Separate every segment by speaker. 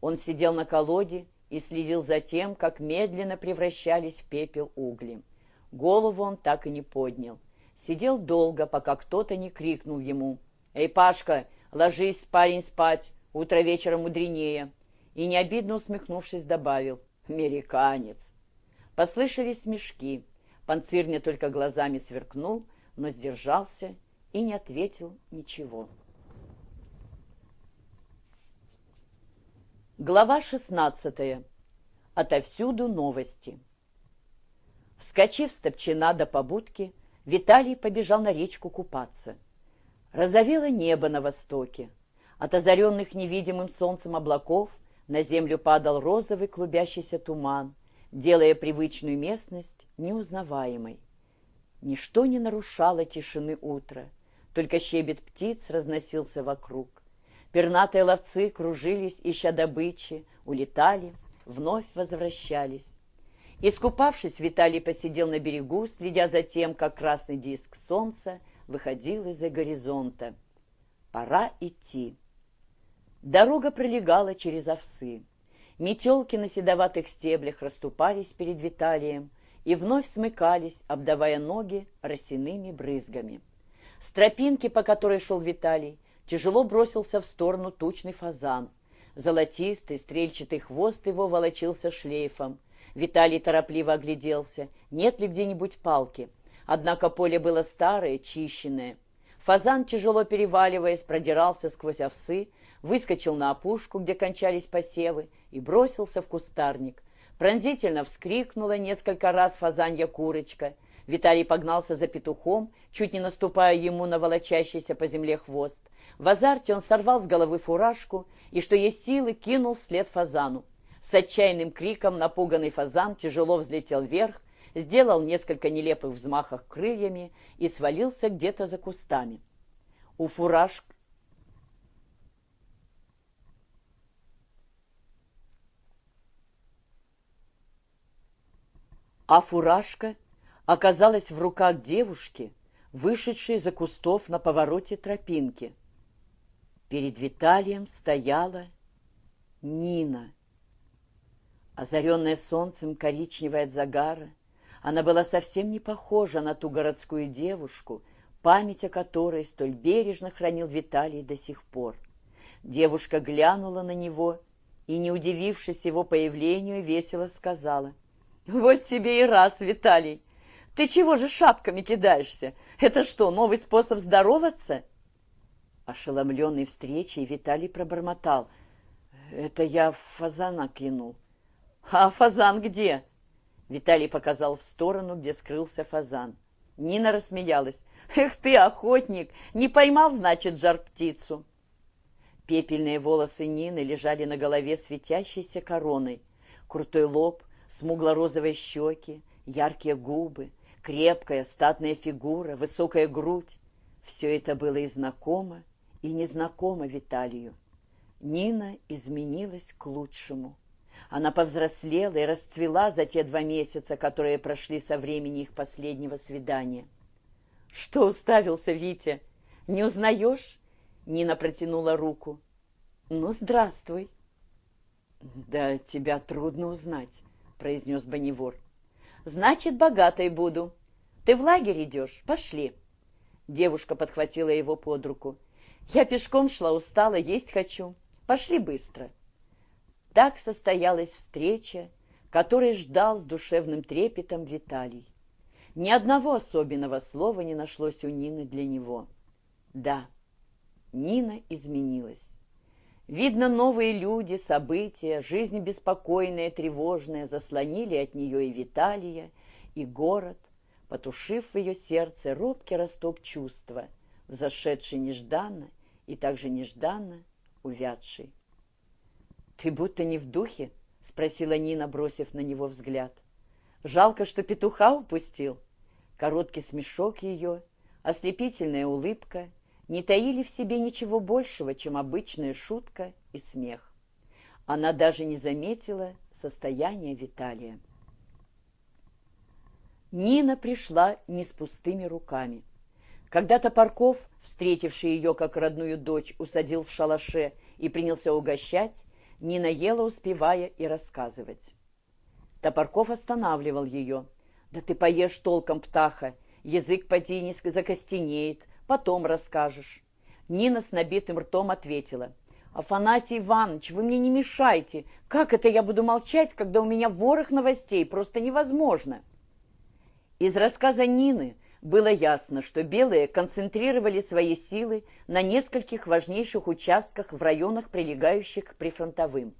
Speaker 1: Он сидел на колоде и следил за тем, как медленно превращались в пепел угли. Голову он так и не поднял. Сидел долго, пока кто-то не крикнул ему. «Эй, Пашка, ложись, парень, спать, утро вечера мудренее!» И необидно усмехнувшись добавил «Американец!» Послышались смешки. Панцирня только глазами сверкнул, но сдержался и не ответил ничего. Глава шестнадцатая. Отовсюду новости. Вскочив с топчина до побудки, Виталий побежал на речку купаться. Разовело небо на востоке. От озаренных невидимым солнцем облаков на землю падал розовый клубящийся туман, делая привычную местность неузнаваемой. Ничто не нарушало тишины утра, только щебет птиц разносился вокруг. Пернатые ловцы кружились, ища добычи, улетали, вновь возвращались. Искупавшись, Виталий посидел на берегу, следя за тем, как красный диск солнца выходил из-за горизонта. Пора идти. Дорога пролегала через овсы. Метелки на седоватых стеблях расступались перед Виталием и вновь смыкались, обдавая ноги росяными брызгами. С тропинки, по которой шел Виталий, тяжело бросился в сторону тучный фазан. Золотистый, стрельчатый хвост его волочился шлейфом. Виталий торопливо огляделся, нет ли где-нибудь палки. Однако поле было старое, чищенное. Фазан, тяжело переваливаясь, продирался сквозь овсы, выскочил на опушку, где кончались посевы, и бросился в кустарник. Пронзительно вскрикнула несколько раз фазанья курочка. Виталий погнался за петухом, чуть не наступая ему на волочащийся по земле хвост. В азарте он сорвал с головы фуражку и, что есть силы, кинул вслед фазану. С отчаянным криком напуганный фазан тяжело взлетел вверх, сделал несколько нелепых взмахов крыльями и свалился где-то за кустами. У фуражки а фуражка оказалась в руках девушки, вышедшей за кустов на повороте тропинки. Перед Виталием стояла Нина. Озаренная солнцем, коричневая от загара, она была совсем не похожа на ту городскую девушку, память о которой столь бережно хранил Виталий до сих пор. Девушка глянула на него и, не удивившись его появлению, весело сказала — вот тебе и раз, Виталий. Ты чего же шапками кидаешься? Это что, новый способ здороваться? Ошеломленный встречей, Виталий пробормотал. Это я фазана кинул. А фазан где? Виталий показал в сторону, где скрылся фазан. Нина рассмеялась. «Эх ты, охотник! Не поймал, значит, жар-птицу!» Пепельные волосы Нины лежали на голове светящейся короной. Крутой лоб, смугло-розовые щеки, яркие губы, крепкая статная фигура, высокая грудь. Все это было и знакомо, и незнакомо Виталию. Нина изменилась к лучшему. Она повзрослела и расцвела за те два месяца, которые прошли со времени их последнего свидания. «Что уставился, Витя? Не узнаешь?» Нина протянула руку. «Ну, здравствуй». «Да тебя трудно узнать произнес Бонневор. «Значит, богатой буду. Ты в лагерь идешь? Пошли». Девушка подхватила его под руку. «Я пешком шла, устала, есть хочу. Пошли быстро». Так состоялась встреча, которой ждал с душевным трепетом Виталий. Ни одного особенного слова не нашлось у Нины для него. Да, Нина изменилась. Видно, новые люди, события, жизнь беспокойная, тревожная заслонили от нее и Виталия, и город, потушив в ее сердце робкий росток чувства, взошедший нежданно и также нежданно увядший. «Ты будто не в духе?» — спросила Нина, бросив на него взгляд. «Жалко, что петуха упустил». Короткий смешок ее, ослепительная улыбка — не таили в себе ничего большего, чем обычная шутка и смех. Она даже не заметила состояния Виталия. Нина пришла не с пустыми руками. Когда Топорков, встретивший ее как родную дочь, усадил в шалаше и принялся угощать, Нина ела, успевая и рассказывать. Топорков останавливал ее. «Да ты поешь толком, птаха, язык поди не закостенеет, потом расскажешь». Нина с набитым ртом ответила. «Афанасий Иванович, вы мне не мешайте. Как это я буду молчать, когда у меня ворох новостей? Просто невозможно». Из рассказа Нины было ясно, что белые концентрировали свои силы на нескольких важнейших участках в районах, прилегающих к прифронтовым.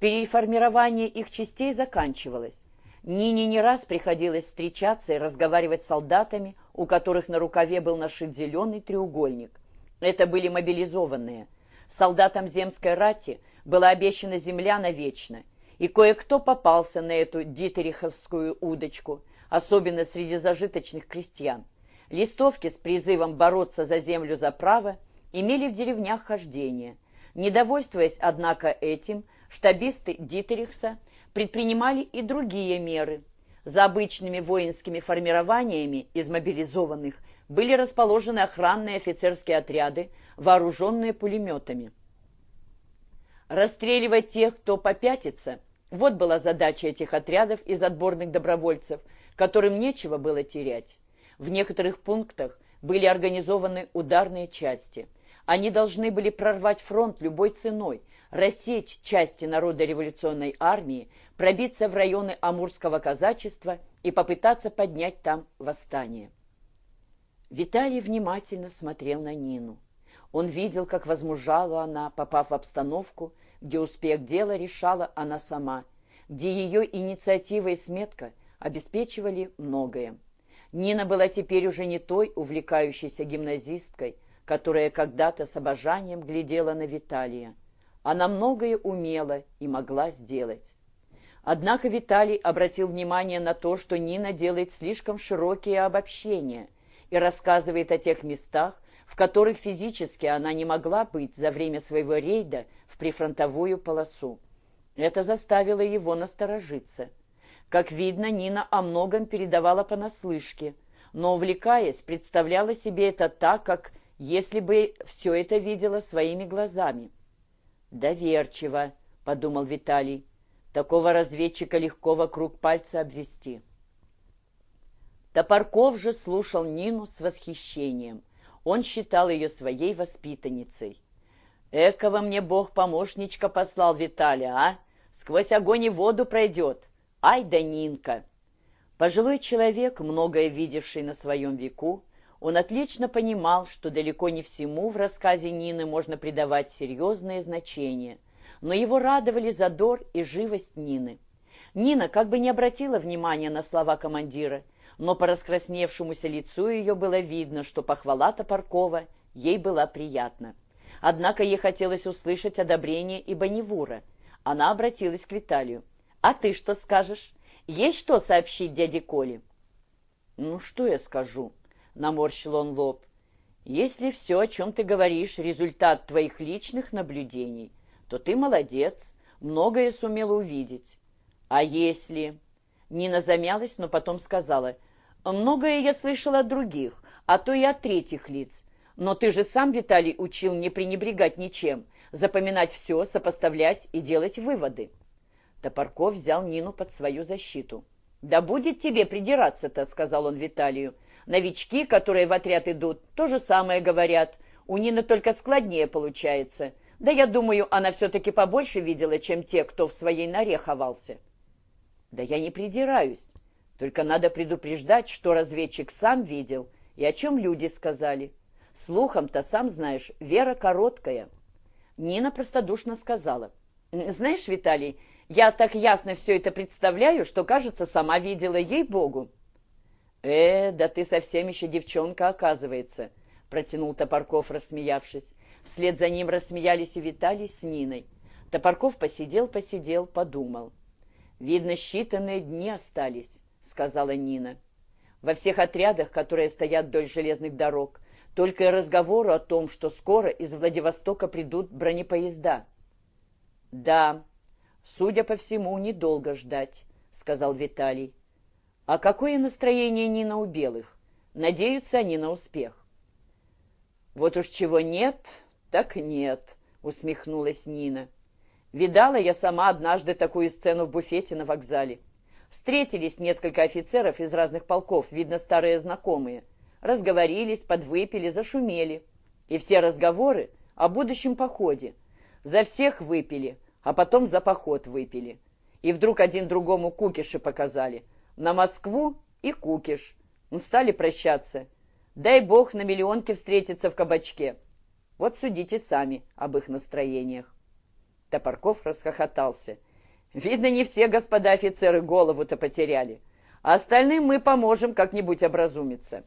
Speaker 1: Переформирование их частей заканчивалось. Нине не раз приходилось встречаться и разговаривать с солдатами, у которых на рукаве был нашит зеленый треугольник. Это были мобилизованные. Солдатам земской рати была обещана земля навечно, и кое-кто попался на эту дитериховскую удочку – особенно среди зажиточных крестьян. Листовки с призывом бороться за землю за право имели в деревнях хождение. Недовольствуясь, однако, этим, штабисты Дитерихса предпринимали и другие меры. За обычными воинскими формированиями из мобилизованных были расположены охранные офицерские отряды, вооруженные пулеметами. Расстреливать тех, кто попятится – вот была задача этих отрядов из отборных добровольцев – которым нечего было терять. В некоторых пунктах были организованы ударные части. Они должны были прорвать фронт любой ценой, рассечь части народно-революционной армии, пробиться в районы Амурского казачества и попытаться поднять там восстание. Виталий внимательно смотрел на Нину. Он видел, как возмужала она, попав в обстановку, где успех дела решала она сама, где ее инициатива и сметка – обеспечивали многое. Нина была теперь уже не той увлекающейся гимназисткой, которая когда-то с обожанием глядела на Виталия. Она многое умела и могла сделать. Однако Виталий обратил внимание на то, что Нина делает слишком широкие обобщения и рассказывает о тех местах, в которых физически она не могла быть за время своего рейда в прифронтовую полосу. Это заставило его насторожиться – как видно, Нина о многом передавала понаслышке, но, увлекаясь, представляла себе это так, как если бы все это видела своими глазами. «Доверчиво», — подумал Виталий. «Такого разведчика легко вокруг пальца обвести». Топорков же слушал Нину с восхищением. Он считал ее своей воспитанницей. «Экого мне Бог помощничка послал, Виталия, а? Сквозь огонь и воду пройдет. Ай да Нинка! Пожилой человек, многое видевший на своем веку, он отлично понимал, что далеко не всему в рассказе Нины можно придавать серьезное значение, но его радовали задор и живость Нины. Нина как бы не обратила внимания на слова командира, но по раскрасневшемуся лицу ее было видно, что похвала Топоркова ей была приятна. Однако ей хотелось услышать одобрение и Бонневура. Она обратилась к Виталию. «А ты что скажешь? Есть что сообщить дяде Коле?» «Ну, что я скажу?» — наморщил он лоб. «Если все, о чем ты говоришь, результат твоих личных наблюдений, то ты молодец, многое сумела увидеть. А если...» Нина замялась, но потом сказала, «Многое я слышала от других, а то и от третьих лиц. Но ты же сам, Виталий, учил не пренебрегать ничем, запоминать все, сопоставлять и делать выводы». Топорков взял Нину под свою защиту. «Да будет тебе придираться-то», — сказал он Виталию. «Новички, которые в отряд идут, то же самое говорят. У Нины только складнее получается. Да я думаю, она все-таки побольше видела, чем те, кто в своей норе ховался». «Да я не придираюсь. Только надо предупреждать, что разведчик сам видел и о чем люди сказали. Слухом-то, сам знаешь, вера короткая». Нина простодушно сказала. «Знаешь, Виталий, я так ясно все это представляю, что, кажется, сама видела ей-богу. «Э, да ты совсем еще девчонка, оказывается», — протянул Топорков, рассмеявшись. Вслед за ним рассмеялись и Виталий с Ниной. Топорков посидел-посидел, подумал. «Видно, считанные дни остались», — сказала Нина. «Во всех отрядах, которые стоят вдоль железных дорог, только и разговору о том, что скоро из Владивостока придут бронепоезда». «Да», «Судя по всему, недолго ждать», — сказал Виталий. «А какое настроение Нина у белых? Надеются они на успех?» «Вот уж чего нет, так нет», — усмехнулась Нина. Видала я сама однажды такую сцену в буфете на вокзале. Встретились несколько офицеров из разных полков, видно, старые знакомые. Разговорились, подвыпили, зашумели. И все разговоры о будущем походе. За всех выпили, а потом за поход выпили. И вдруг один другому кукиши показали. На Москву и кукиш. Ну, стали прощаться. Дай бог на миллионке встретиться в кабачке. Вот судите сами об их настроениях. Топорков расхохотался. Видно, не все господа офицеры голову-то потеряли. А остальным мы поможем как-нибудь образумиться.